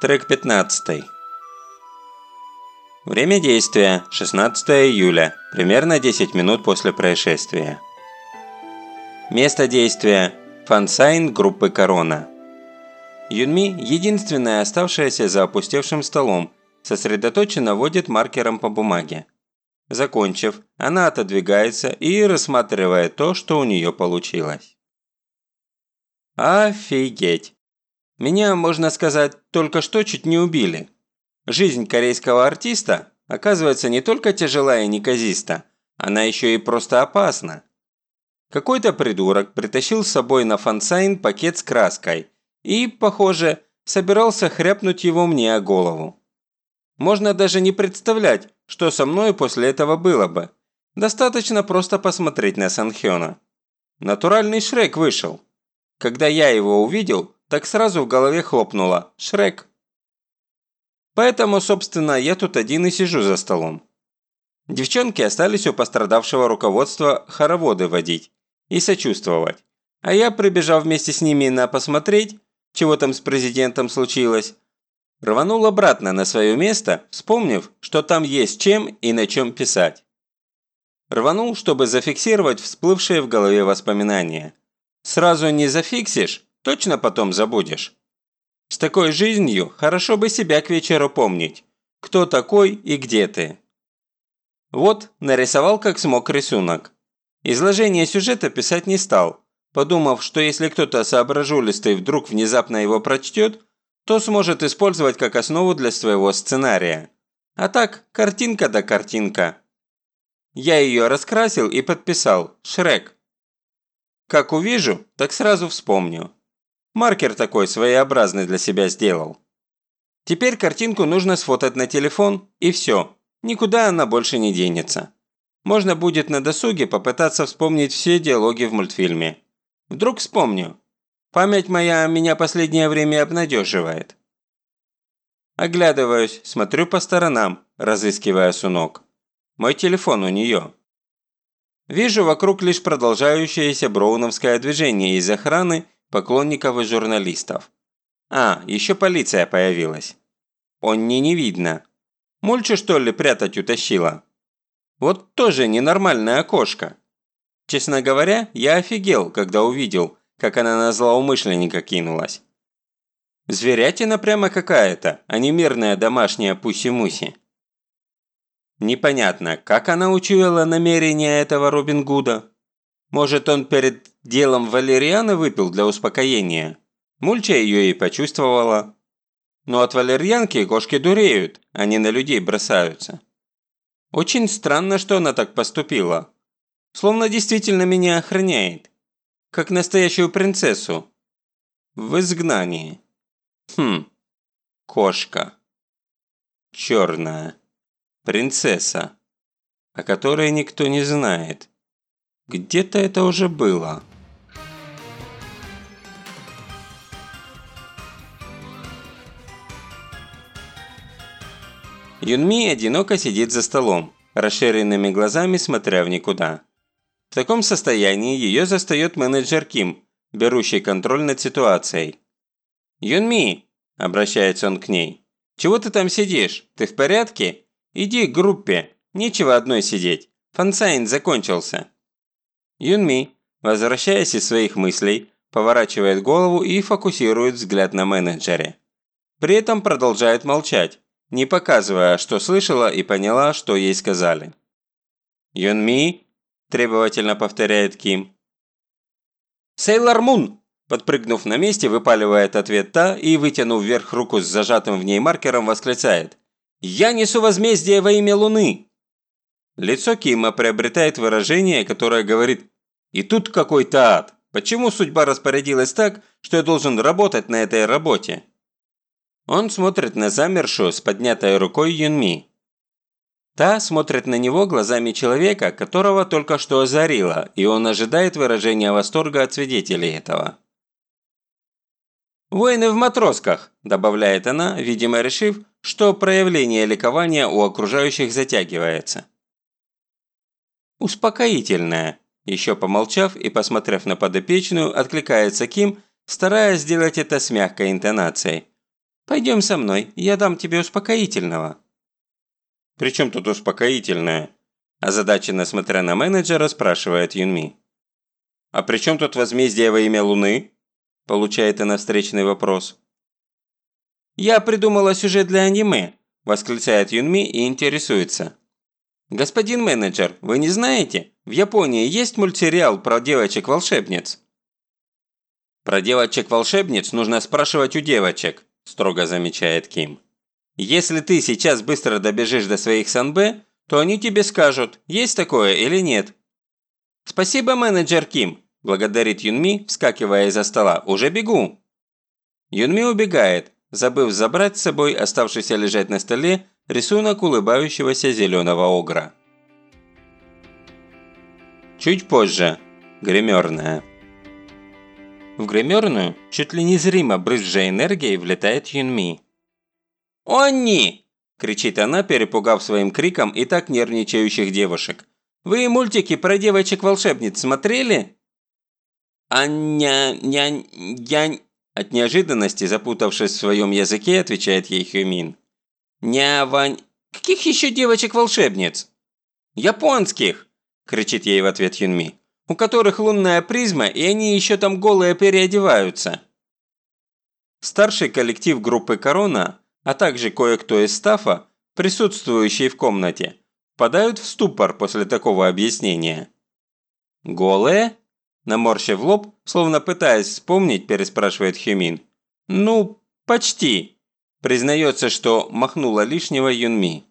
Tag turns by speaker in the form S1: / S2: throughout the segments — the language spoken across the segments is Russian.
S1: Трек 15. Время действия – 16 июля, примерно 10 минут после происшествия. Место действия – фансайн группы «Корона». Юнми – единственная оставшаяся за опустевшим столом, сосредоточенно водит маркером по бумаге. Закончив, она отодвигается и рассматривает то, что у нее получилось. Офигеть! Меня, можно сказать, только что чуть не убили. Жизнь корейского артиста оказывается не только тяжела и неказиста, она еще и просто опасна. Какой-то придурок притащил с собой на фансайн пакет с краской и, похоже, собирался хряпнуть его мне о голову. Можно даже не представлять, что со мной после этого было бы. Достаточно просто посмотреть на Санхёна. Натуральный Шрек вышел. Когда я его увидел, так сразу в голове хлопнуло «Шрек». Поэтому, собственно, я тут один и сижу за столом. Девчонки остались у пострадавшего руководства хороводы водить и сочувствовать. А я, прибежав вместе с ними на посмотреть, чего там с президентом случилось, рванул обратно на свое место, вспомнив, что там есть чем и на чем писать. Рванул, чтобы зафиксировать всплывшие в голове воспоминания. Сразу не зафиксишь, Точно потом забудешь. С такой жизнью хорошо бы себя к вечеру помнить. Кто такой и где ты. Вот, нарисовал как смог рисунок. Изложение сюжета писать не стал, подумав, что если кто-то соображулистый вдруг внезапно его прочтет, то сможет использовать как основу для своего сценария. А так, картинка да картинка. Я ее раскрасил и подписал «Шрек». Как увижу, так сразу вспомню. Маркер такой своеобразный для себя сделал. Теперь картинку нужно сфотать на телефон и все. Никуда она больше не денется. Можно будет на досуге попытаться вспомнить все диалоги в мультфильме. Вдруг вспомню. Память моя меня последнее время обнадеживает. Оглядываюсь, смотрю по сторонам, разыскивая сунок. Мой телефон у нее. Вижу вокруг лишь продолжающееся броуновское движение из охраны поклонников и журналистов. А, еще полиция появилась. Он не не видно. Мульчу что ли прятать утащила? Вот тоже ненормальная кошка. Честно говоря, я офигел, когда увидел, как она на злоумышленника кинулась. Зверятина прямо какая-то, а не мирная домашняя пуси-муси. Непонятно, как она учуяла намерения этого Робин Гуда. Может, он перед делом валерьяны выпил для успокоения? Мульча ее и почувствовала. Но от валерьянки кошки дуреют, они на людей бросаются. Очень странно, что она так поступила. Словно действительно меня охраняет. Как настоящую принцессу. В изгнании. Хм. Кошка. Черная. Принцесса. О которой никто не знает. Где-то это уже было. Юнми одиноко сидит за столом, расширенными глазами смотря в никуда. В таком состоянии ее застает менеджер Ким, берущий контроль над ситуацией. «Юнми!» – обращается он к ней. «Чего ты там сидишь? Ты в порядке? Иди к группе. Нечего одной сидеть. Фансайн закончился». Юнми, возвращаясь из своих мыслей, поворачивает голову и фокусирует взгляд на менеджере. При этом продолжает молчать, не показывая, что слышала и поняла, что ей сказали. «Юнми?» – требовательно повторяет Ким. «Сейлор Мун!» – подпрыгнув на месте, выпаливает ответ та и, вытянув вверх руку с зажатым в ней маркером, восклицает. «Я несу возмездие во имя Луны!» Лицо Кима приобретает выражение, которое говорит и тут какой-то ад. Почему судьба распорядилась так, что я должен работать на этой работе? Он смотрит на замершую с поднятой рукой Юнми. Та смотрит на него глазами человека, которого только что озарило, и он ожидает выражения восторга от свидетелей этого. «Воины в матросках», – добавляет она, видимо решив, что проявление ликования у окружающих затягивается. Успокоительное, еще помолчав и посмотрев на подопечную, откликается Ким, стараясь сделать это с мягкой интонацией. Пойдем со мной, я дам тебе успокоительного». «При чем тут успокоительное?» Озадаченно смотря на менеджера, спрашивает Юнми. «А при чем тут возмездие во имя Луны?» Получает она встречный вопрос. «Я придумала сюжет для аниме», восклицает Юнми и интересуется. «Господин менеджер, вы не знаете, в Японии есть мультсериал про девочек-волшебниц?» «Про девочек-волшебниц нужно спрашивать у девочек», строго замечает Ким. «Если ты сейчас быстро добежишь до своих санбэ, то они тебе скажут, есть такое или нет». «Спасибо, менеджер Ким», – благодарит Юнми, вскакивая из-за стола. «Уже бегу». Юнми убегает, забыв забрать с собой оставшийся лежать на столе рисунок улыбающегося зеленого огра. Чуть позже. Гримерная. В гримерную, чуть ли не зримо брызжа энергией, влетает Юнми. «Онни!» – кричит она, перепугав своим криком и так нервничающих девушек. «Вы мультики про девочек-волшебниц смотрели?» «Аня... ня... я...» От неожиданности, запутавшись в своем языке, отвечает ей Хюмин. «Ня... вань... Каких еще девочек-волшебниц?» «Японских!» – кричит ей в ответ Юнми. «У которых лунная призма, и они еще там голые переодеваются». Старший коллектив группы «Корона» а также кое-кто из стафа, присутствующие в комнате, впадают в ступор после такого объяснения. «Голые?» Наморщив лоб, словно пытаясь вспомнить, переспрашивает Хюмин. «Ну, почти», признается, что махнула лишнего Юнми.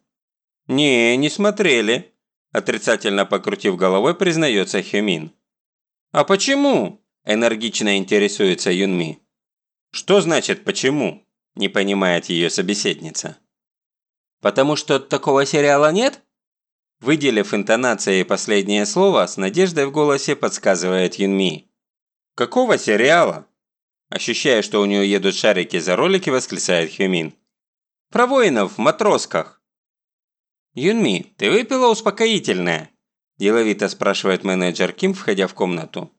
S1: «Не, не смотрели», отрицательно покрутив головой, признается Хюмин. «А почему?» – энергично интересуется Юнми. «Что значит «почему»?» Не понимает ее собеседница. «Потому что такого сериала нет?» Выделив интонацией последнее слово, с надеждой в голосе подсказывает Юнми. «Какого сериала?» Ощущая, что у нее едут шарики за ролики, восклицает Хюмин. «Про воинов в матросках». «Юнми, ты выпила успокоительное?» Деловито спрашивает менеджер Ким, входя в комнату.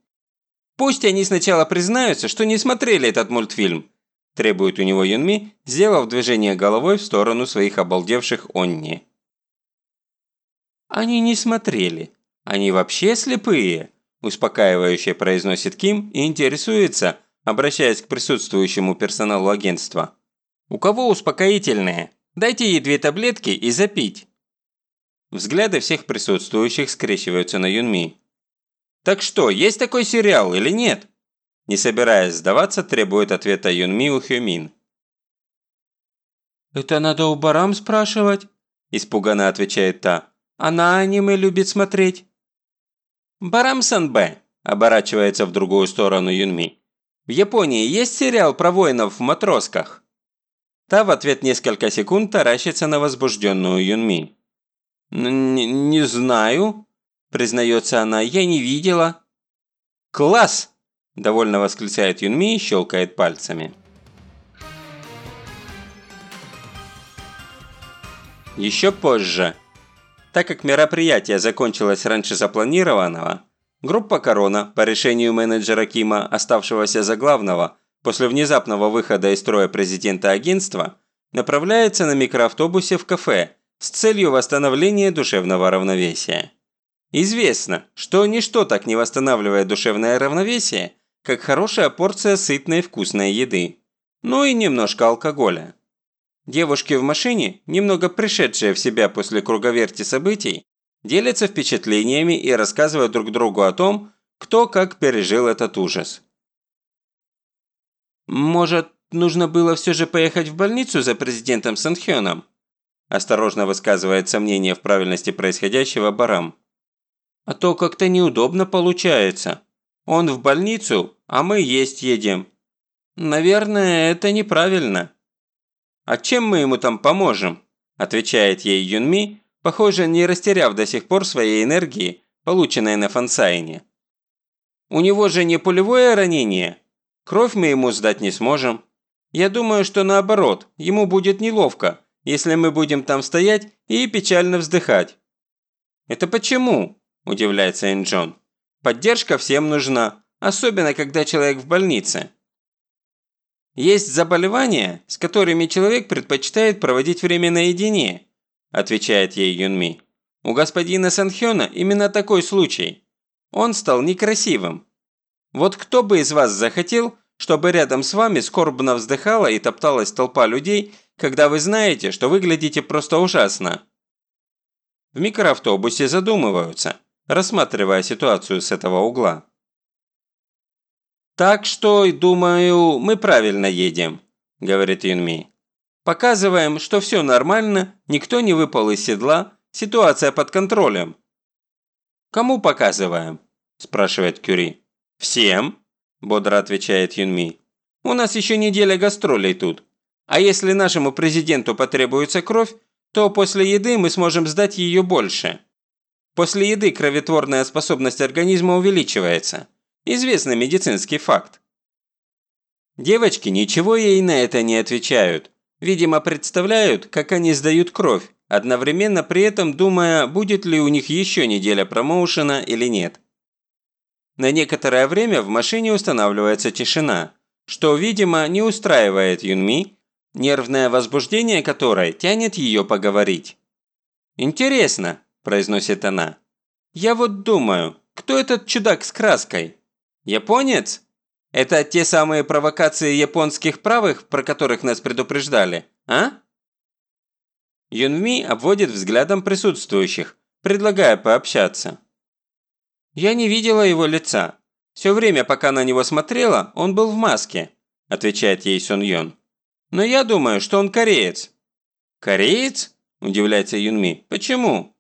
S1: «Пусть они сначала признаются, что не смотрели этот мультфильм, требует у него Юнми, сделав движение головой в сторону своих обалдевших Онни. «Они не смотрели. Они вообще слепые», – успокаивающе произносит Ким и интересуется, обращаясь к присутствующему персоналу агентства. «У кого успокоительные? Дайте ей две таблетки и запить». Взгляды всех присутствующих скрещиваются на Юнми. «Так что, есть такой сериал или нет?» Не собираясь сдаваться, требует ответа Юнми у Хюмин. «Это надо у Барам спрашивать?» – испуганно отвечает та. «Она аниме любит смотреть». «Барам Санбэ», – оборачивается в другую сторону Юнми. «В Японии есть сериал про воинов в матросках?» Та в ответ несколько секунд таращится на возбужденную Юнми. «Не, не знаю», – признается она, – «я не видела». «Класс!» Довольно восклицает Юнми и щелкает пальцами. Еще позже. Так как мероприятие закончилось раньше запланированного, группа «Корона» по решению менеджера Кима, оставшегося за главного, после внезапного выхода из строя президента агентства, направляется на микроавтобусе в кафе с целью восстановления душевного равновесия. Известно, что ничто так не восстанавливает душевное равновесие, как хорошая порция сытной вкусной еды. Ну и немножко алкоголя. Девушки в машине, немного пришедшие в себя после круговерти событий, делятся впечатлениями и рассказывают друг другу о том, кто как пережил этот ужас. «Может, нужно было все же поехать в больницу за президентом Санхёном?» Осторожно высказывает сомнение в правильности происходящего Барам. «А то как-то неудобно получается. Он в больницу, а мы есть едем. Наверное, это неправильно. А чем мы ему там поможем? Отвечает ей Юнми, похоже, не растеряв до сих пор своей энергии, полученной на фансайне. У него же не пулевое ранение. Кровь мы ему сдать не сможем. Я думаю, что наоборот, ему будет неловко, если мы будем там стоять и печально вздыхать. «Это почему?» – удивляется Энджон. Поддержка всем нужна, особенно когда человек в больнице. Есть заболевания, с которыми человек предпочитает проводить время наедине, отвечает ей Юнми. У господина Санхёна именно такой случай. Он стал некрасивым. Вот кто бы из вас захотел, чтобы рядом с вами скорбно вздыхала и топталась толпа людей, когда вы знаете, что выглядите просто ужасно? В микроавтобусе задумываются, рассматривая ситуацию с этого угла. «Так что, думаю, мы правильно едем», – говорит Юнми. «Показываем, что все нормально, никто не выпал из седла, ситуация под контролем». «Кому показываем?» – спрашивает Кюри. «Всем», – бодро отвечает Юнми. «У нас еще неделя гастролей тут. А если нашему президенту потребуется кровь, то после еды мы сможем сдать ее больше. После еды кроветворная способность организма увеличивается. Известный медицинский факт. Девочки ничего ей на это не отвечают. Видимо, представляют, как они сдают кровь, одновременно при этом думая, будет ли у них еще неделя промоушена или нет. На некоторое время в машине устанавливается тишина, что, видимо, не устраивает Юнми, нервное возбуждение которой тянет ее поговорить. «Интересно», – произносит она. «Я вот думаю, кто этот чудак с краской? Японец? Это те самые провокации японских правых, про которых нас предупреждали, а?» Юнми обводит взглядом присутствующих, предлагая пообщаться. «Я не видела его лица. Все время, пока на него смотрела, он был в маске», – отвечает ей Сон Йон. Но я думаю, что он кореец». «Кореец?» – удивляется Юнми. «Почему?»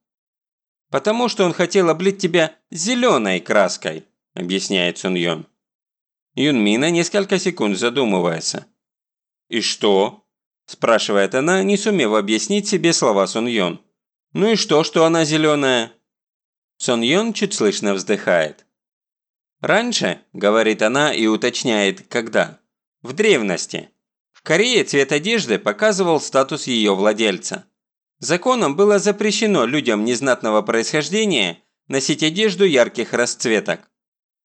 S1: «Потому что он хотел облить тебя зеленой краской», – объясняет Сун Йон. Юнми на несколько секунд задумывается. «И что?» – спрашивает она, не сумев объяснить себе слова Сун Йон. «Ну и что, что она зеленая?» Сон Йон чуть слышно вздыхает. «Раньше», – говорит она и уточняет, когда. «В древности. Корее цвет одежды показывал статус ее владельца. Законом было запрещено людям незнатного происхождения носить одежду ярких расцветок.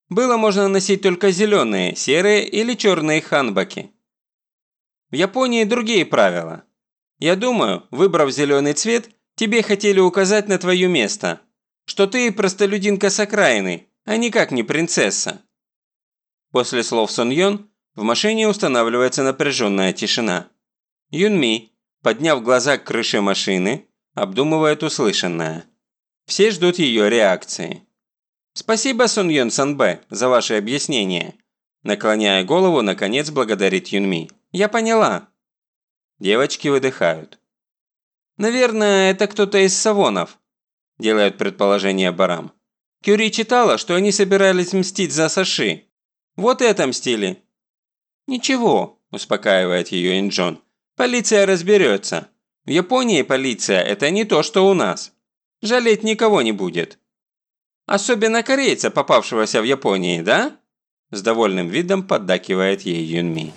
S1: Было можно носить только зеленые, серые или черные ханбаки. В Японии другие правила. Я думаю, выбрав зеленый цвет, тебе хотели указать на твое место, что ты простолюдинка с окраины, а никак не принцесса. После слов Сон Йон в машине устанавливается напряженная тишина. Юнми, подняв глаза к крыше машины, обдумывает услышанное. Все ждут ее реакции. «Спасибо, Сун Йон Санбэ, за ваше объяснение», наклоняя голову, наконец благодарит Юнми. «Я поняла». Девочки выдыхают. «Наверное, это кто-то из Савонов», делает предположение Барам. Кюри читала, что они собирались мстить за Саши. Вот и отомстили. «Ничего», – успокаивает ее Инджон. «Полиция разберется. В Японии полиция – это не то, что у нас. Жалеть никого не будет». «Особенно корейца, попавшегося в Японии, да?» С довольным видом поддакивает ей Юнми.